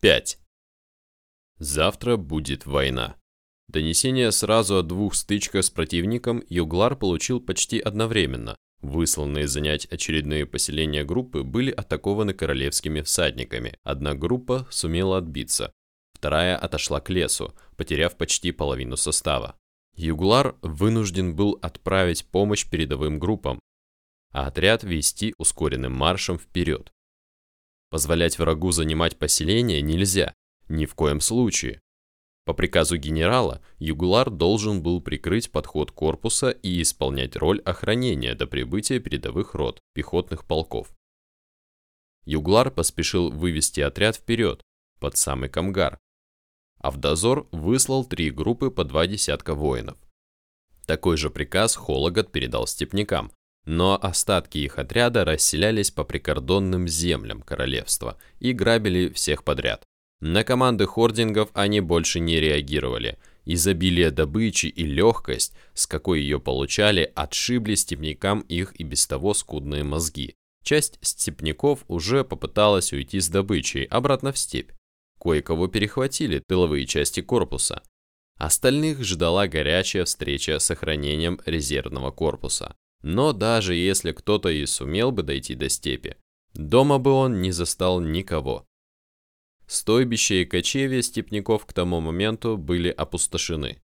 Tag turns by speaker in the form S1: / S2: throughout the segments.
S1: 5. Завтра будет война. Донесение сразу о двух стычках с противником Юглар получил почти одновременно. Высланные занять очередные поселения группы были атакованы королевскими всадниками. Одна группа сумела отбиться, вторая отошла к лесу, потеряв почти половину состава. Юглар вынужден был отправить помощь передовым группам, а отряд вести ускоренным маршем вперед. Позволять врагу занимать поселение нельзя, ни в коем случае. По приказу генерала, Югулар должен был прикрыть подход корпуса и исполнять роль охранения до прибытия передовых рот, пехотных полков. Юглар поспешил вывести отряд вперед, под самый Камгар, а в дозор выслал три группы по два десятка воинов. Такой же приказ Хологат передал степнякам, но остатки их отряда расселялись по прикордонным землям королевства и грабили всех подряд. На команды хордингов они больше не реагировали. Изобилие добычи и легкость, с какой ее получали, отшибли степнякам их и без того скудные мозги. Часть степняков уже попыталась уйти с добычей обратно в степь. Кое-кого перехватили тыловые части корпуса. Остальных ждала горячая встреча с охранением резервного корпуса. Но даже если кто-то и сумел бы дойти до степи, дома бы он не застал никого. Стойбища и кочевья степняков к тому моменту были опустошены.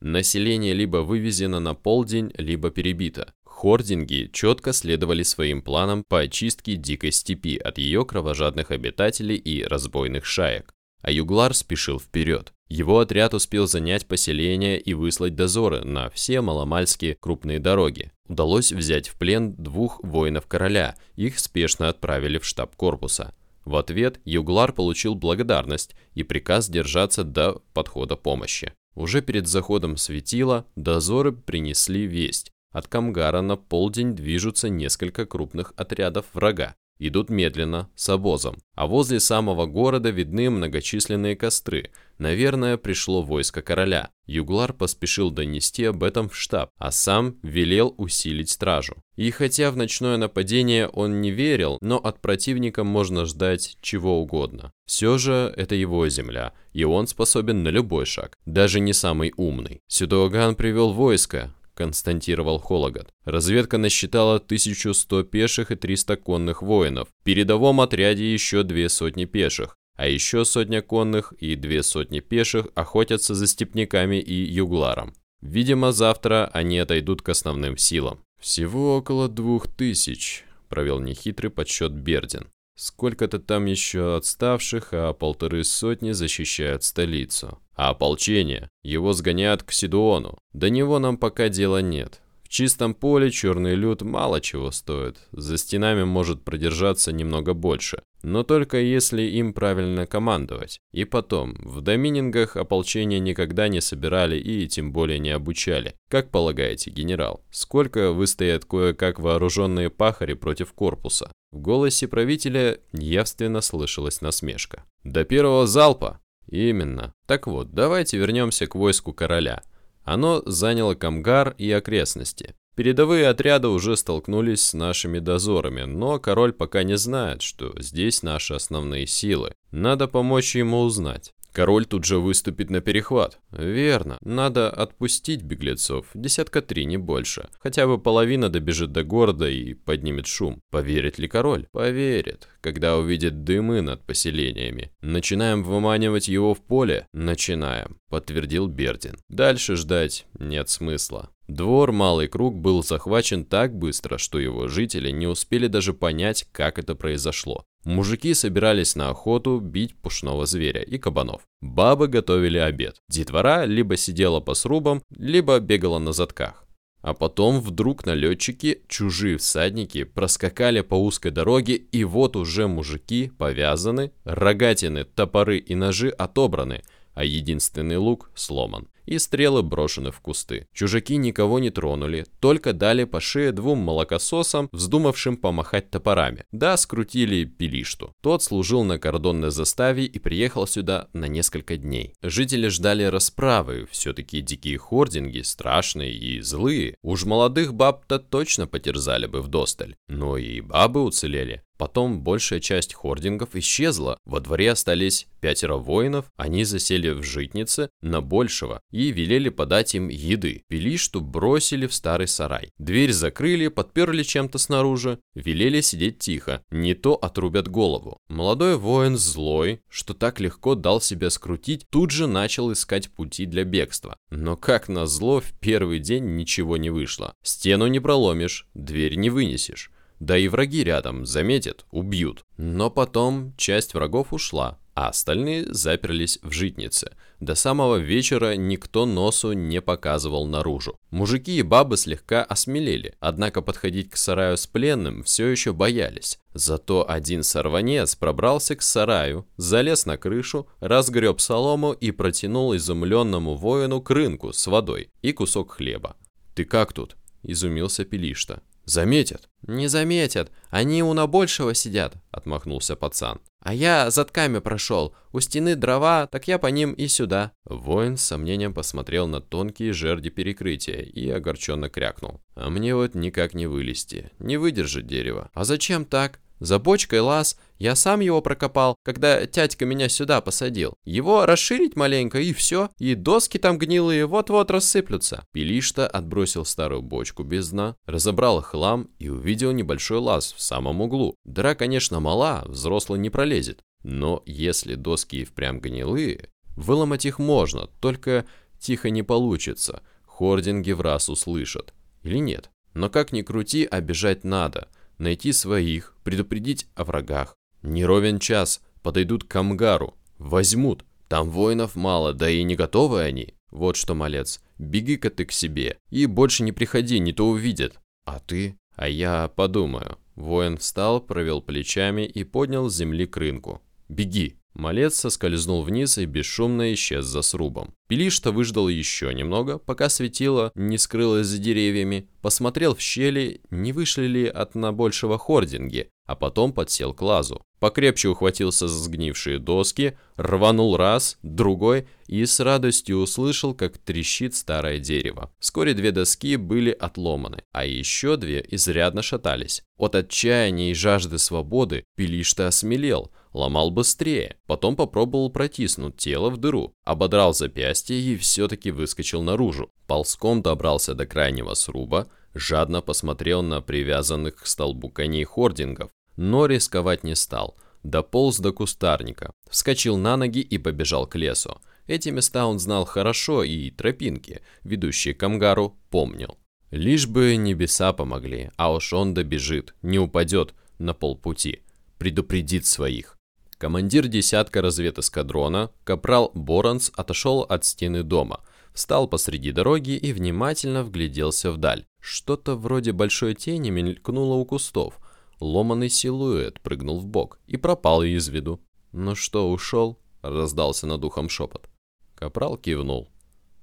S1: Население либо вывезено на полдень, либо перебито. Хординги четко следовали своим планам по очистке дикой степи от ее кровожадных обитателей и разбойных шаек. А Юглар спешил вперед. Его отряд успел занять поселение и выслать дозоры на все маломальские крупные дороги. Удалось взять в плен двух воинов короля, их спешно отправили в штаб корпуса. В ответ Юглар получил благодарность и приказ держаться до подхода помощи. Уже перед заходом светила дозоры принесли весть. От Камгара на полдень движутся несколько крупных отрядов врага идут медленно, с обозом, а возле самого города видны многочисленные костры. Наверное, пришло войско короля. Юглар поспешил донести об этом в штаб, а сам велел усилить стражу. И хотя в ночное нападение он не верил, но от противника можно ждать чего угодно. Все же это его земля, и он способен на любой шаг, даже не самый умный. Сюдоаган привел войско, констатировал Хологат. Разведка насчитала 1100 пеших и 300 конных воинов. В передовом отряде еще две сотни пеших, а еще сотня конных и две сотни пеших охотятся за степняками и югларом. Видимо, завтра они отойдут к основным силам. «Всего около двух тысяч», – провел нехитрый подсчет Бердин. Сколько-то там еще отставших, а полторы сотни защищают столицу. А ополчение? Его сгоняют к Сидуону. До него нам пока дела нет. В чистом поле черный люд мало чего стоит. За стенами может продержаться немного больше. Но только если им правильно командовать. И потом, в доминингах ополчение никогда не собирали и тем более не обучали. Как полагаете, генерал, сколько выстоят кое-как вооруженные пахари против корпуса? В голосе правителя явственно слышалась насмешка. «До первого залпа!» «Именно. Так вот, давайте вернемся к войску короля. Оно заняло Камгар и окрестности. Передовые отряды уже столкнулись с нашими дозорами, но король пока не знает, что здесь наши основные силы. Надо помочь ему узнать. Король тут же выступит на перехват. Верно, надо отпустить беглецов, десятка три, не больше. Хотя бы половина добежит до города и поднимет шум. Поверит ли король? Поверит, когда увидит дымы над поселениями. Начинаем выманивать его в поле? Начинаем, подтвердил Бердин. Дальше ждать нет смысла. Двор Малый Круг был захвачен так быстро, что его жители не успели даже понять, как это произошло. Мужики собирались на охоту бить пушного зверя и кабанов. Бабы готовили обед. Детвора либо сидела по срубам, либо бегала на задках. А потом вдруг налетчики, чужие всадники, проскакали по узкой дороге, и вот уже мужики повязаны, рогатины, топоры и ножи отобраны, а единственный лук сломан и стрелы брошены в кусты. Чужаки никого не тронули, только дали по шее двум молокососам, вздумавшим помахать топорами. Да, скрутили пилишту. Тот служил на кордонной заставе и приехал сюда на несколько дней. Жители ждали расправы, все-таки дикие хординги страшные и злые. Уж молодых баб-то точно потерзали бы в досталь. Но и бабы уцелели. Потом большая часть хордингов исчезла, во дворе остались пятеро воинов, они засели в житнице на большего и велели подать им еды. Пилишту бросили в старый сарай. Дверь закрыли, подперли чем-то снаружи, велели сидеть тихо, не то отрубят голову. Молодой воин злой, что так легко дал себя скрутить, тут же начал искать пути для бегства. Но как назло, в первый день ничего не вышло. Стену не проломишь, дверь не вынесешь. Да и враги рядом заметят, убьют. Но потом часть врагов ушла, а остальные заперлись в житнице. До самого вечера никто носу не показывал наружу. Мужики и бабы слегка осмелели, однако подходить к сараю с пленным все еще боялись. Зато один сорванец пробрался к сараю, залез на крышу, разгреб солому и протянул изумленному воину крынку с водой и кусок хлеба. «Ты как тут?» – изумился Пелишта. «Заметят». «Не заметят. Они у набольшего сидят», — отмахнулся пацан. «А я затками прошел. У стены дрова, так я по ним и сюда». Воин с сомнением посмотрел на тонкие жерди перекрытия и огорченно крякнул. «А мне вот никак не вылезти. Не выдержит дерево». «А зачем так?» За бочкой лаз, я сам его прокопал, когда тятька меня сюда посадил. Его расширить маленько и все, и доски там гнилые вот-вот рассыплются. Пилишта отбросил старую бочку без дна, разобрал хлам и увидел небольшой лаз в самом углу. Дыра, конечно, мала, взрослый не пролезет. Но если доски и впрямь гнилые, выломать их можно, только тихо не получится. Хординги в раз услышат. Или нет? Но как ни крути, обижать надо – найти своих, предупредить о врагах. Не ровен час, подойдут к Камгару, возьмут. Там воинов мало, да и не готовы они. Вот что, малец, беги-ка ты к себе и больше не приходи, не то увидят. А ты? А я подумаю. Воин встал, провел плечами и поднял с земли крынку. Беги. Малец соскользнул вниз и бесшумно исчез за срубом. Пилишта выждал еще немного, пока светило не скрылось за деревьями, посмотрел в щели, не вышли ли от набольшего хординги, а потом подсел к лазу. Покрепче ухватился за сгнившие доски, рванул раз, другой и с радостью услышал, как трещит старое дерево. Вскоре две доски были отломаны, а еще две изрядно шатались. От отчаяния и жажды свободы Пилишта осмелел – ломал быстрее. Потом попробовал протиснуть тело в дыру, ободрал запястье и все-таки выскочил наружу. Ползком добрался до крайнего сруба, жадно посмотрел на привязанных к столбу коней хордингов, но рисковать не стал. Дополз до кустарника, вскочил на ноги и побежал к лесу. Эти места он знал хорошо и тропинки, ведущие к Амгару, помнил. Лишь бы небеса помогли, а уж он добежит, не упадет на полпути, предупредит своих. Командир десятка разведэскадрона, капрал Боранс, отошел от стены дома, встал посреди дороги и внимательно вгляделся вдаль. Что-то вроде большой тени мелькнуло у кустов. Ломанный силуэт прыгнул в бок и пропал из виду. «Ну что, ушел?» — раздался над ухом шепот. Капрал кивнул.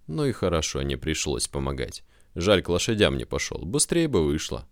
S1: «Ну и хорошо, не пришлось помогать. Жаль, к лошадям не пошел, быстрее бы вышло».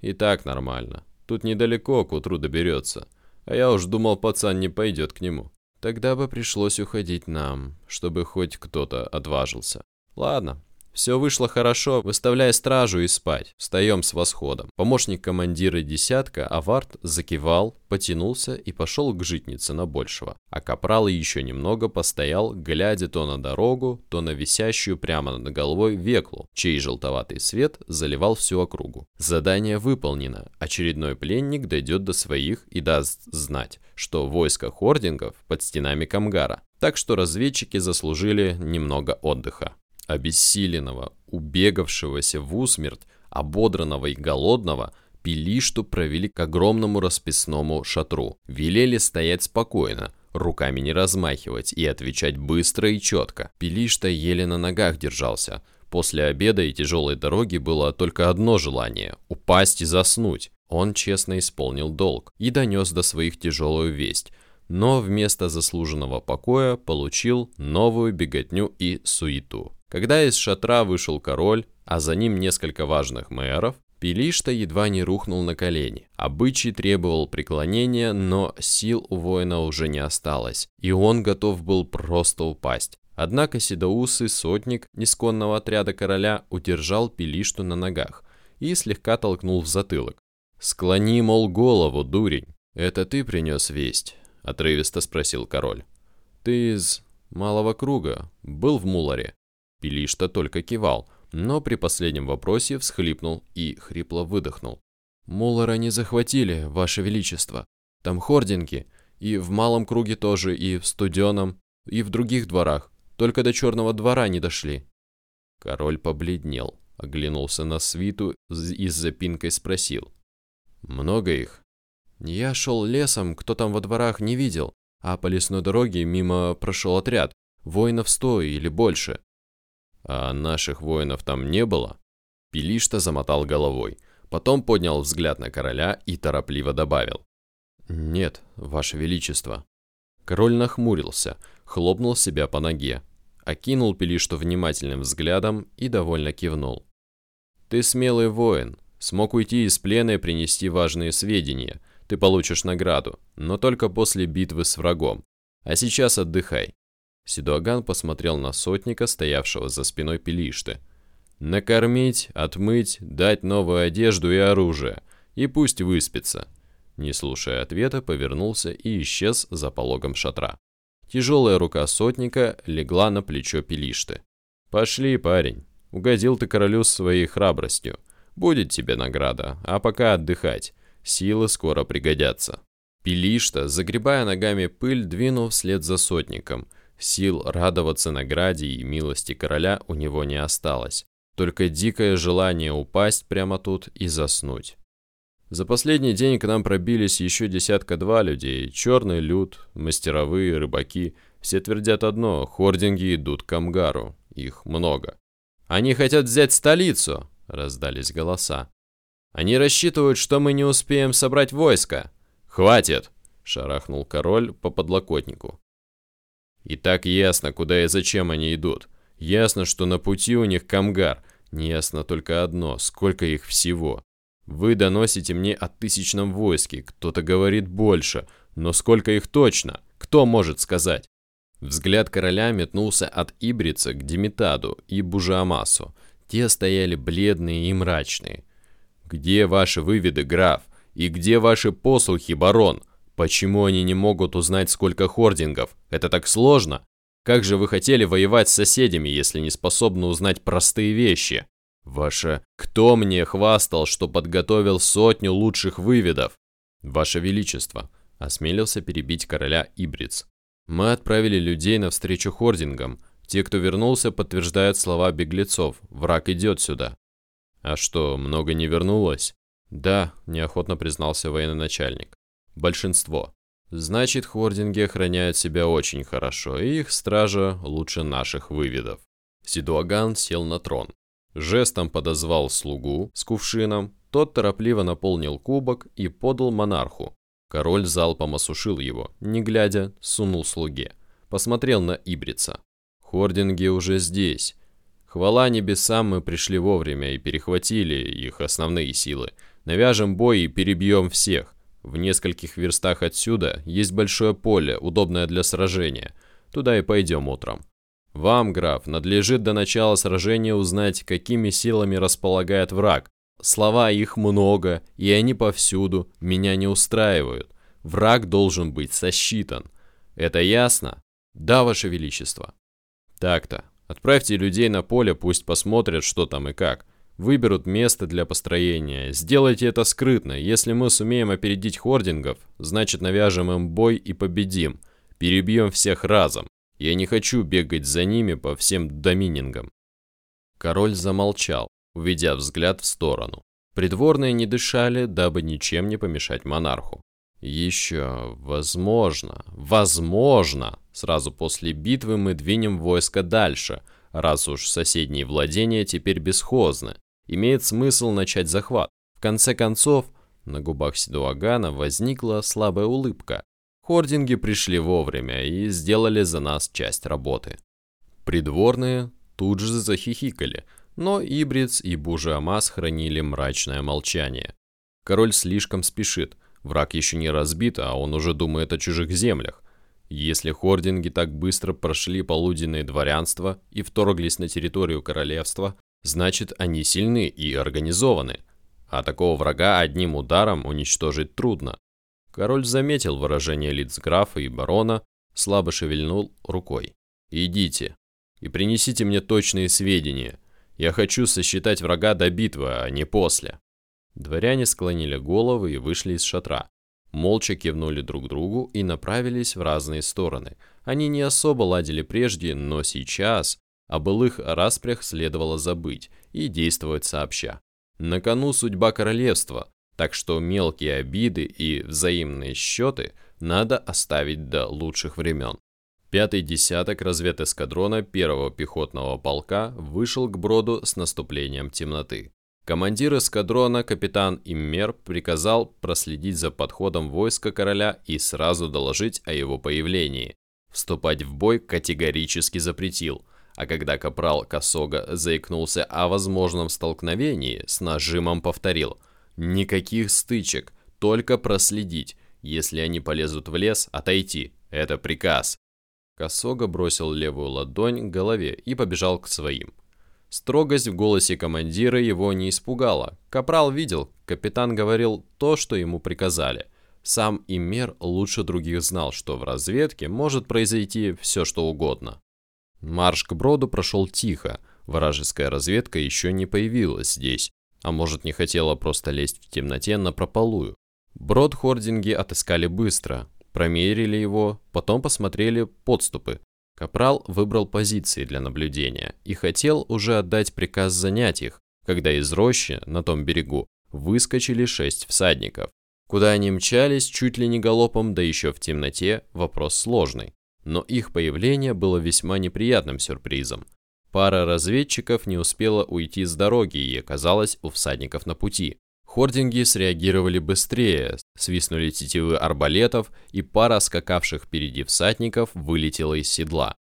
S1: «И так нормально. Тут недалеко, к утру доберется». А я уж думал, пацан не пойдет к нему. Тогда бы пришлось уходить нам, чтобы хоть кто-то отважился. Ладно, все вышло хорошо, выставляя стражу и спать. Встаем с восходом. Помощник командира десятка, Аварт, закивал, потянулся и пошел к житнице на большего. А капрал еще немного постоял, глядя то на дорогу, то на висящую прямо над головой веклу, чей желтоватый свет заливал всю округу. Задание выполнено. Очередной пленник дойдет до своих и даст знать, что войско хордингов под стенами Камгара. Так что разведчики заслужили немного отдыха обессиленного, убегавшегося в усмерть, ободранного и голодного, Пилишту провели к огромному расписному шатру. Велели стоять спокойно, руками не размахивать и отвечать быстро и четко. Пилишта еле на ногах держался. После обеда и тяжелой дороги было только одно желание – упасть и заснуть. Он честно исполнил долг и донес до своих тяжелую весть, но вместо заслуженного покоя получил новую беготню и суету. Когда из шатра вышел король, а за ним несколько важных мэров, Пилишта едва не рухнул на колени. Обычай требовал преклонения, но сил у воина уже не осталось, и он готов был просто упасть. Однако седоусый сотник несконного отряда короля удержал Пилишту на ногах и слегка толкнул в затылок. «Склони, мол, голову, дурень. Это ты принес весть?» — отрывисто спросил король. «Ты из малого круга, был в Муларе?» Пилишта только кивал, но при последнем вопросе всхлипнул и хрипло выдохнул. «Мулара не захватили, Ваше Величество. Там хординги, и в малом круге тоже, и в студеном, и в других дворах. Только до черного двора не дошли». Король побледнел, оглянулся на свиту и с запинкой спросил. «Много их?» «Я шел лесом, кто там во дворах не видел, а по лесной дороге мимо прошел отряд, воинов сто или больше». «А наших воинов там не было?» Пилишта замотал головой, потом поднял взгляд на короля и торопливо добавил. «Нет, ваше величество». Король нахмурился, хлопнул себя по ноге, окинул Пилишту внимательным взглядом и довольно кивнул. «Ты смелый воин, смог уйти из плена и принести важные сведения. Ты получишь награду, но только после битвы с врагом. А сейчас отдыхай». Сидуаган посмотрел на сотника, стоявшего за спиной Пилишты. «Накормить, отмыть, дать новую одежду и оружие, и пусть выспится». Не слушая ответа, повернулся и исчез за пологом шатра. Тяжелая рука сотника легла на плечо Пилишты. «Пошли, парень. Угодил ты королю своей храбростью. Будет тебе награда, а пока отдыхать. Силы скоро пригодятся». Пилишта, загребая ногами пыль, двинул вслед за сотником. Сил радоваться награде и милости короля у него не осталось. Только дикое желание упасть прямо тут и заснуть. За последний день к нам пробились еще десятка-два людей. Черный люд, мастеровые, рыбаки. Все твердят одно, хординги идут к Амгару. Их много. «Они хотят взять столицу!» – раздались голоса. «Они рассчитывают, что мы не успеем собрать войско!» «Хватит!» – шарахнул король по подлокотнику. «И так ясно, куда и зачем они идут. Ясно, что на пути у них Камгар. Неясно только одно – сколько их всего. Вы доносите мне о тысячном войске, кто-то говорит больше, но сколько их точно? Кто может сказать? Взгляд короля метнулся от Ибрица к Димитаду и Бужиамасу. Те стояли бледные и мрачные. «Где ваши выведы, граф? И где ваши послухи, барон? Почему они не могут узнать, сколько хордингов? Это так сложно? Как же вы хотели воевать с соседями, если не способны узнать простые вещи?» «Ваше, кто мне хвастал, что подготовил сотню лучших выведов?» «Ваше Величество», — осмелился перебить короля Ибриц. «Мы отправили людей навстречу хордингам. Те, кто вернулся, подтверждают слова беглецов. Враг идет сюда». «А что, много не вернулось?» «Да», — неохотно признался военачальник. «Большинство. Значит, хординги охраняют себя очень хорошо, и их стража лучше наших выведов». Сидуаган сел на трон. Жестом подозвал слугу с кувшином, тот торопливо наполнил кубок и подал монарху. Король залпом осушил его, не глядя, сунул слуге. Посмотрел на Ибрица. Хординги уже здесь. Хвала небесам, мы пришли вовремя и перехватили их основные силы. Навяжем бой и перебьем всех. В нескольких верстах отсюда есть большое поле, удобное для сражения. Туда и пойдем утром. Вам, граф, надлежит до начала сражения узнать, какими силами располагает враг. Слова их много, и они повсюду, меня не устраивают. Враг должен быть сосчитан. Это ясно? Да, ваше величество. Так-то. Отправьте людей на поле, пусть посмотрят, что там и как. Выберут место для построения. Сделайте это скрытно. Если мы сумеем опередить хордингов, значит навяжем им бой и победим. Перебьем всех разом. Я не хочу бегать за ними по всем доминингам. Король замолчал, уведя взгляд в сторону. Придворные не дышали, дабы ничем не помешать монарху. Еще, возможно, возможно, сразу после битвы мы двинем войско дальше, раз уж соседние владения теперь бесхозны. Имеет смысл начать захват. В конце концов, на губах Сидуагана возникла слабая улыбка. Хординги пришли вовремя и сделали за нас часть работы. Придворные тут же захихикали, но Ибриц и Бужиамас хранили мрачное молчание. Король слишком спешит, враг еще не разбит, а он уже думает о чужих землях. Если хординги так быстро прошли полуденное дворянство и вторглись на территорию королевства, значит они сильны и организованы. а такого врага одним ударом уничтожить трудно. Король заметил выражение лиц графа и барона, слабо шевельнул рукой. «Идите и принесите мне точные сведения. Я хочу сосчитать врага до битвы, а не после». Дворяне склонили головы и вышли из шатра. Молча кивнули друг другу и направились в разные стороны. Они не особо ладили прежде, но сейчас о былых распрях следовало забыть и действовать сообща. На кону судьба королевства, так что мелкие обиды и взаимные счеты надо оставить до лучших времен. Пятый десяток разведэскадрона первого пехотного полка вышел к броду с наступлением темноты. Командир эскадрона, капитан Иммер, приказал проследить за подходом войска короля и сразу доложить о его появлении. Вступать в бой категорически запретил, а когда капрал Косога заикнулся о возможном столкновении, с нажимом повторил «Никаких стычек, только проследить. Если они полезут в лес, отойти. Это приказ». Косога бросил левую ладонь к голове и побежал к своим. Строгость в голосе командира его не испугала. Капрал видел, капитан говорил то, что ему приказали. Сам Имер лучше других знал, что в разведке может произойти все, что угодно. Марш к броду прошел тихо. Вражеская разведка еще не появилась здесь, а может не хотела просто лезть в темноте на прополую. Брод хординги отыскали быстро, промерили его, потом посмотрели подступы. Капрал выбрал позиции для наблюдения и хотел уже отдать приказ занять их, когда из рощи на том берегу выскочили шесть всадников. Куда они мчались, чуть ли не галопом, да еще в темноте, вопрос сложный. Но их появление было весьма неприятным сюрпризом. Пара разведчиков не успела уйти с дороги и оказалась у всадников на пути. Хординги среагировали быстрее, свистнули тетивы арбалетов, и пара скакавших впереди всадников вылетела из седла.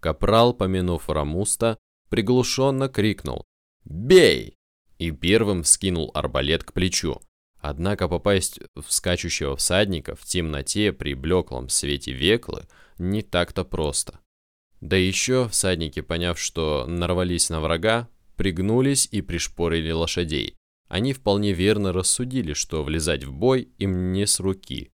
S1: Капрал, помянув Рамуста, приглушенно крикнул «Бей!» и первым вскинул арбалет к плечу. Однако попасть в скачущего всадника в темноте при блеклом свете веклы не так-то просто. Да еще всадники, поняв, что нарвались на врага, пригнулись и пришпорили лошадей. Они вполне верно рассудили, что влезать в бой им не с руки.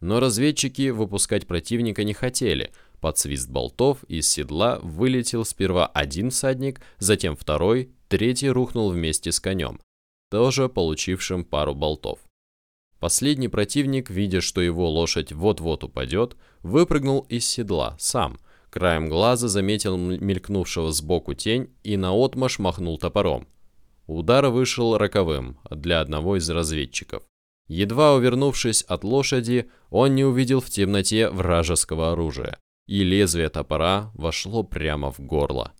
S1: Но разведчики выпускать противника не хотели. Под свист болтов из седла вылетел сперва один всадник, затем второй, третий рухнул вместе с конем, тоже получившим пару болтов. Последний противник, видя, что его лошадь вот-вот упадет, выпрыгнул из седла сам, краем глаза заметил мелькнувшего сбоку тень и наотмашь махнул топором. Удар вышел роковым для одного из разведчиков. Едва увернувшись от лошади, он не увидел в темноте вражеского оружия, и лезвие топора вошло прямо в горло.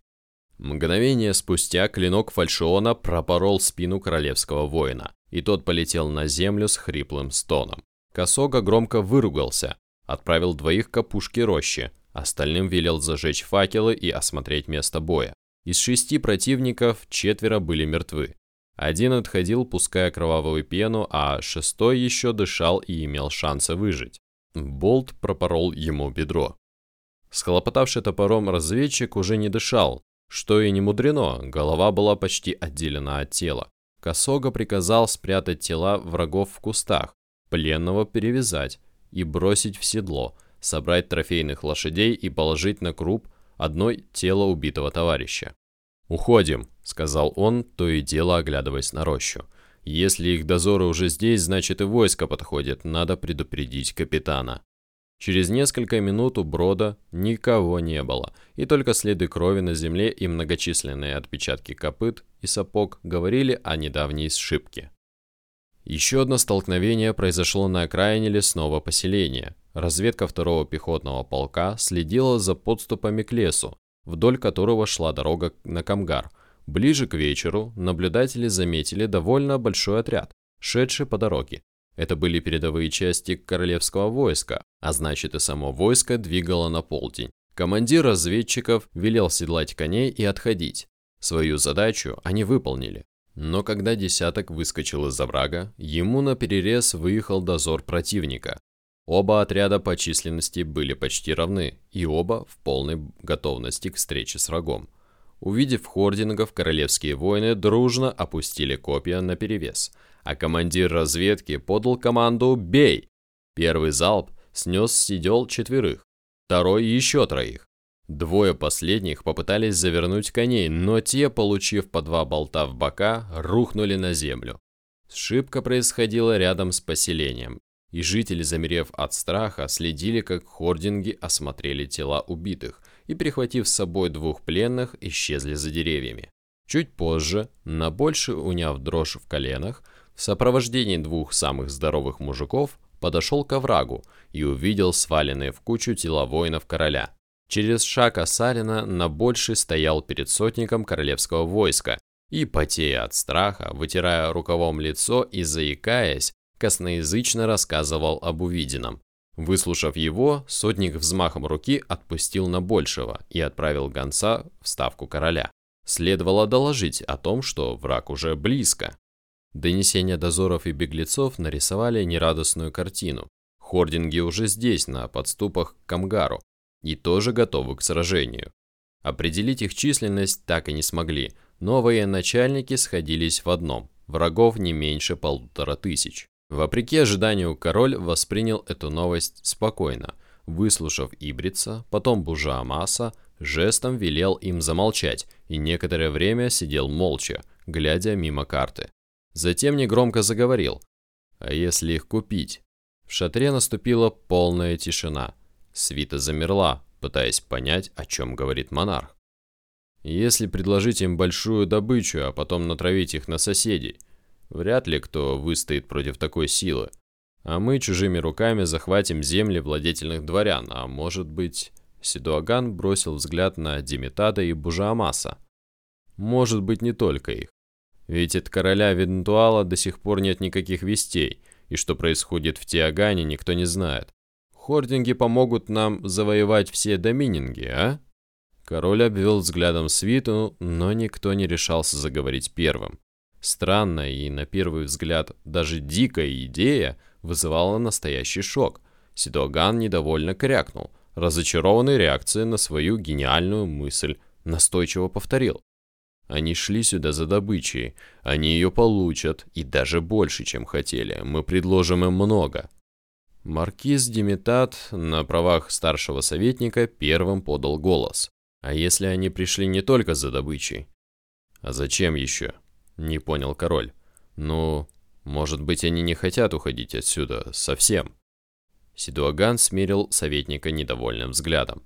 S1: Мгновение спустя клинок фальшиона пропорол спину королевского воина, и тот полетел на землю с хриплым стоном. Косога громко выругался, отправил двоих к опушке рощи, остальным велел зажечь факелы и осмотреть место боя. Из шести противников четверо были мертвы. Один отходил, пуская кровавую пену, а шестой еще дышал и имел шансы выжить. Болт пропорол ему бедро. Схлопотавший топором разведчик уже не дышал, что и не мудрено, голова была почти отделена от тела. Косога приказал спрятать тела врагов в кустах, пленного перевязать и бросить в седло, собрать трофейных лошадей и положить на круп одной тело убитого товарища. «Уходим», — сказал он, то и дело оглядываясь на рощу. «Если их дозоры уже здесь, значит и войско подходит, надо предупредить капитана». Через несколько минут у брода никого не было, и только следы крови на земле и многочисленные отпечатки копыт и сапог говорили о недавней сшибке. Еще одно столкновение произошло на окраине лесного поселения. Разведка второго пехотного полка следила за подступами к лесу, вдоль которого шла дорога на Камгар. Ближе к вечеру наблюдатели заметили довольно большой отряд, шедший по дороге. Это были передовые части королевского войска, а значит и само войско двигало на полдень. Командир разведчиков велел седлать коней и отходить. Свою задачу они выполнили. Но когда десяток выскочил из-за врага, ему на перерез выехал дозор противника. Оба отряда по численности были почти равны, и оба в полной готовности к встрече с врагом. Увидев хордингов, королевские воины дружно опустили копья наперевес, а командир разведки подал команду «Бей!». Первый залп снес сидел четверых, второй еще троих. Двое последних попытались завернуть коней, но те, получив по два болта в бока, рухнули на землю. Сшибка происходила рядом с поселением, и жители, замерев от страха, следили, как хординги осмотрели тела убитых и, прихватив с собой двух пленных, исчезли за деревьями. Чуть позже, на больше уняв дрожь в коленах, в сопровождении двух самых здоровых мужиков подошел к оврагу и увидел сваленные в кучу тела воинов короля. Через шаг Асарина на больше стоял перед сотником королевского войска и, потея от страха, вытирая рукавом лицо и заикаясь, косноязычно рассказывал об увиденном. Выслушав его, сотник взмахом руки отпустил на большего и отправил гонца в ставку короля. Следовало доложить о том, что враг уже близко. Донесения дозоров и беглецов нарисовали нерадостную картину. Хординги уже здесь, на подступах к Камгару, и тоже готовы к сражению. Определить их численность так и не смогли, но военачальники сходились в одном – врагов не меньше полутора тысяч. Вопреки ожиданию, король воспринял эту новость спокойно, выслушав Ибрица, потом Бужа Амаса, жестом велел им замолчать и некоторое время сидел молча, глядя мимо карты. Затем негромко заговорил. «А если их купить?» В шатре наступила полная тишина – Свита замерла, пытаясь понять, о чем говорит монарх. Если предложить им большую добычу, а потом натравить их на соседей, вряд ли кто выстоит против такой силы. А мы чужими руками захватим земли владетельных дворян, а может быть... Сидуаган бросил взгляд на Димитада и Бужаамаса. Может быть, не только их. Ведь от короля Вентуала до сих пор нет никаких вестей, и что происходит в Тиагане, никто не знает. Хординги помогут нам завоевать все домининги, а?» Король обвел взглядом свиту, но никто не решался заговорить первым. Странная и, на первый взгляд, даже дикая идея вызывала настоящий шок. Сидоган недовольно крякнул, разочарованный реакцией на свою гениальную мысль, настойчиво повторил. Они шли сюда за добычей, они ее получат, и даже больше, чем хотели. Мы предложим им много. Маркиз Димитат на правах старшего советника первым подал голос. А если они пришли не только за добычей? А зачем еще? Не понял король. Ну, может быть, они не хотят уходить отсюда совсем? Сидуаган смерил советника недовольным взглядом.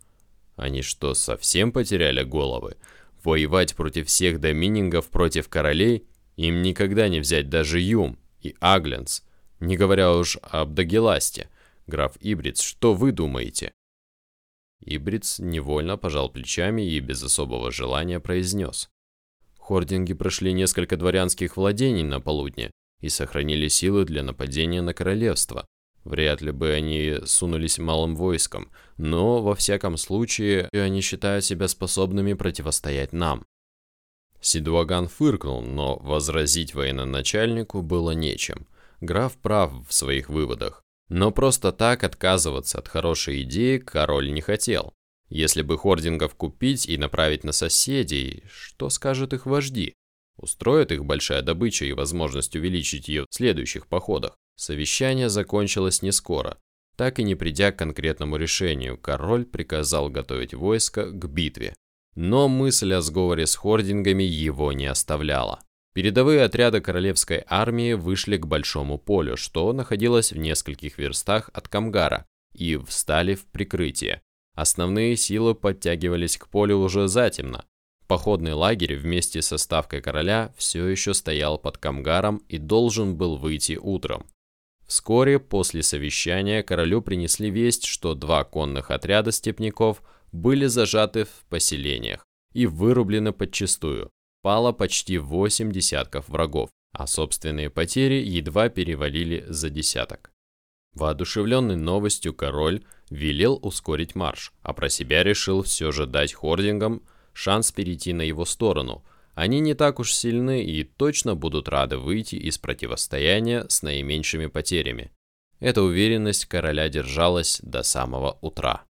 S1: Они что, совсем потеряли головы? Воевать против всех доминингов против королей? Им никогда не взять даже Юм и Агленс не говоря уж об Дагеласте. Граф Ибриц, что вы думаете?» Ибриц невольно пожал плечами и без особого желания произнес. Хординги прошли несколько дворянских владений на полудне и сохранили силы для нападения на королевство. Вряд ли бы они сунулись малым войском, но, во всяком случае, они считают себя способными противостоять нам. Сидуаган фыркнул, но возразить военачальнику было нечем – Граф прав в своих выводах. Но просто так отказываться от хорошей идеи король не хотел. Если бы хордингов купить и направить на соседей, что скажут их вожди? Устроит их большая добыча и возможность увеличить ее в следующих походах. Совещание закончилось не скоро. Так и не придя к конкретному решению, король приказал готовить войско к битве. Но мысль о сговоре с хордингами его не оставляла. Передовые отряды королевской армии вышли к большому полю, что находилось в нескольких верстах от Камгара, и встали в прикрытие. Основные силы подтягивались к полю уже затемно. Походный лагерь вместе со ставкой короля все еще стоял под Камгаром и должен был выйти утром. Вскоре после совещания королю принесли весть, что два конных отряда степняков были зажаты в поселениях и вырублены подчистую пало почти 8 десятков врагов, а собственные потери едва перевалили за десяток. Воодушевленный новостью король велел ускорить марш, а про себя решил все же дать хордингам шанс перейти на его сторону. Они не так уж сильны и точно будут рады выйти из противостояния с наименьшими потерями. Эта уверенность короля держалась до самого утра.